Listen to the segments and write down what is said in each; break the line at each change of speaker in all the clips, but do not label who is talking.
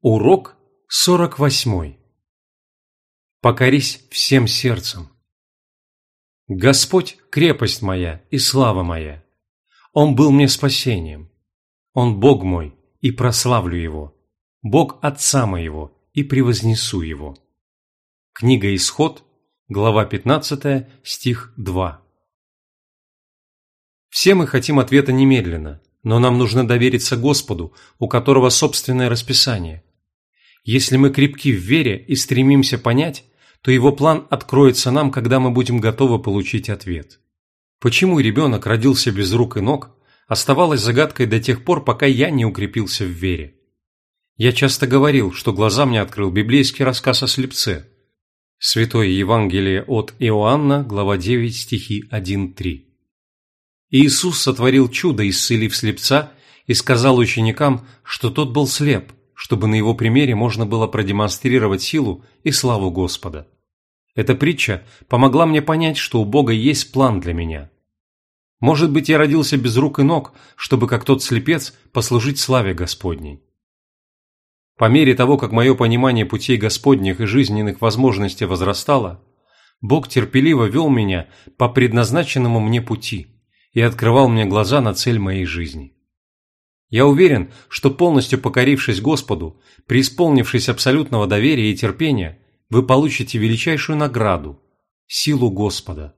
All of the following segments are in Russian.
Урок 48. Покорись всем сердцем. Господь – крепость моя и слава моя. Он был мне спасением. Он Бог мой, и прославлю Его. Бог Отца моего, и превознесу Его. Книга Исход, глава 15, стих 2. Все мы хотим ответа немедленно, но нам нужно довериться Господу, у которого собственное расписание. Если мы крепки в вере и стремимся понять, то его план откроется нам, когда мы будем готовы получить ответ. Почему ребенок родился без рук и ног, оставалось загадкой до тех пор, пока я не укрепился в вере. Я часто говорил, что глаза мне открыл библейский рассказ о слепце. Святое Евангелие от Иоанна, глава 9, стихи 1-3. Иисус сотворил чудо, исцелив слепца, и сказал ученикам, что тот был слеп, чтобы на его примере можно было продемонстрировать силу и славу Господа. Эта притча помогла мне понять, что у Бога есть план для меня. Может быть, я родился без рук и ног, чтобы, как тот слепец, послужить славе Господней. По мере того, как мое понимание путей Господних и жизненных возможностей возрастало, Бог терпеливо вел меня по предназначенному мне пути и открывал мне глаза на цель моей жизни. Я уверен, что полностью покорившись Господу, преисполнившись абсолютного доверия и терпения, вы получите величайшую награду – силу Господа.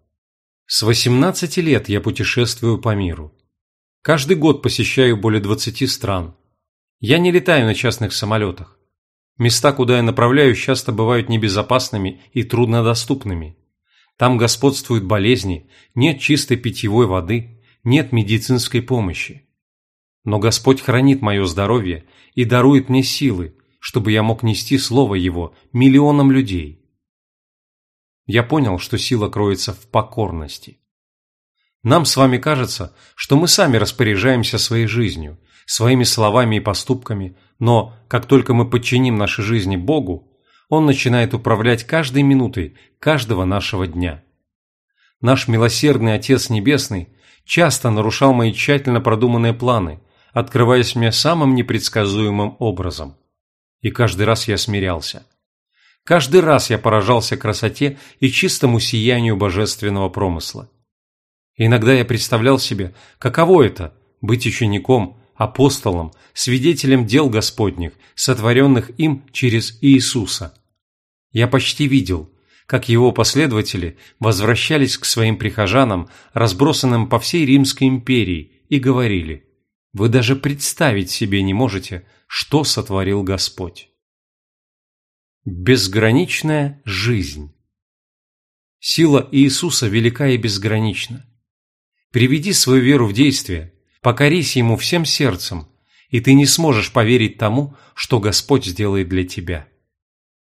С 18 лет я путешествую по миру. Каждый год посещаю более 20 стран. Я не летаю на частных самолетах. Места, куда я направляюсь, часто бывают небезопасными и труднодоступными. Там господствуют болезни, нет чистой питьевой воды, нет медицинской помощи. Но Господь хранит мое здоровье и дарует мне силы, чтобы я мог нести Слово Его миллионам людей. Я понял, что сила кроется в покорности. Нам с вами кажется, что мы сами распоряжаемся своей жизнью, своими словами и поступками, но как только мы подчиним наши жизни Богу, Он начинает управлять каждой минутой каждого нашего дня. Наш милосердный Отец Небесный часто нарушал мои тщательно продуманные планы – открываясь мне самым непредсказуемым образом. И каждый раз я смирялся. Каждый раз я поражался красоте и чистому сиянию божественного промысла. Иногда я представлял себе, каково это – быть учеником, апостолом, свидетелем дел Господних, сотворенных им через Иисуса. Я почти видел, как его последователи возвращались к своим прихожанам, разбросанным по всей Римской империи, и говорили – вы даже представить себе не можете, что сотворил Господь. Безграничная жизнь Сила Иисуса велика и безгранична. Приведи свою веру в действие, покорись Ему всем сердцем, и ты не сможешь поверить тому, что Господь сделает для тебя.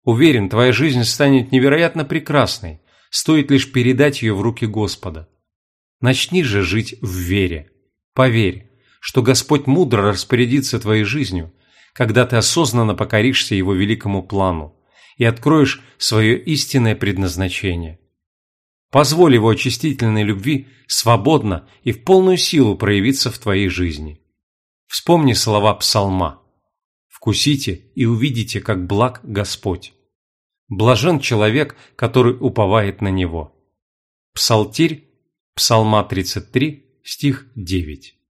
Уверен, твоя жизнь станет невероятно прекрасной, стоит лишь передать ее в руки Господа. Начни же жить в вере. Поверь, что Господь мудро распорядится твоей жизнью, когда ты осознанно покоришься Его великому плану и откроешь свое истинное предназначение. Позволь Его очистительной любви свободно и в полную силу проявиться в твоей жизни. Вспомни слова псалма «Вкусите и увидите, как благ Господь». Блажен человек, который уповает на Него. Псалтирь, Псалма 33, стих 9.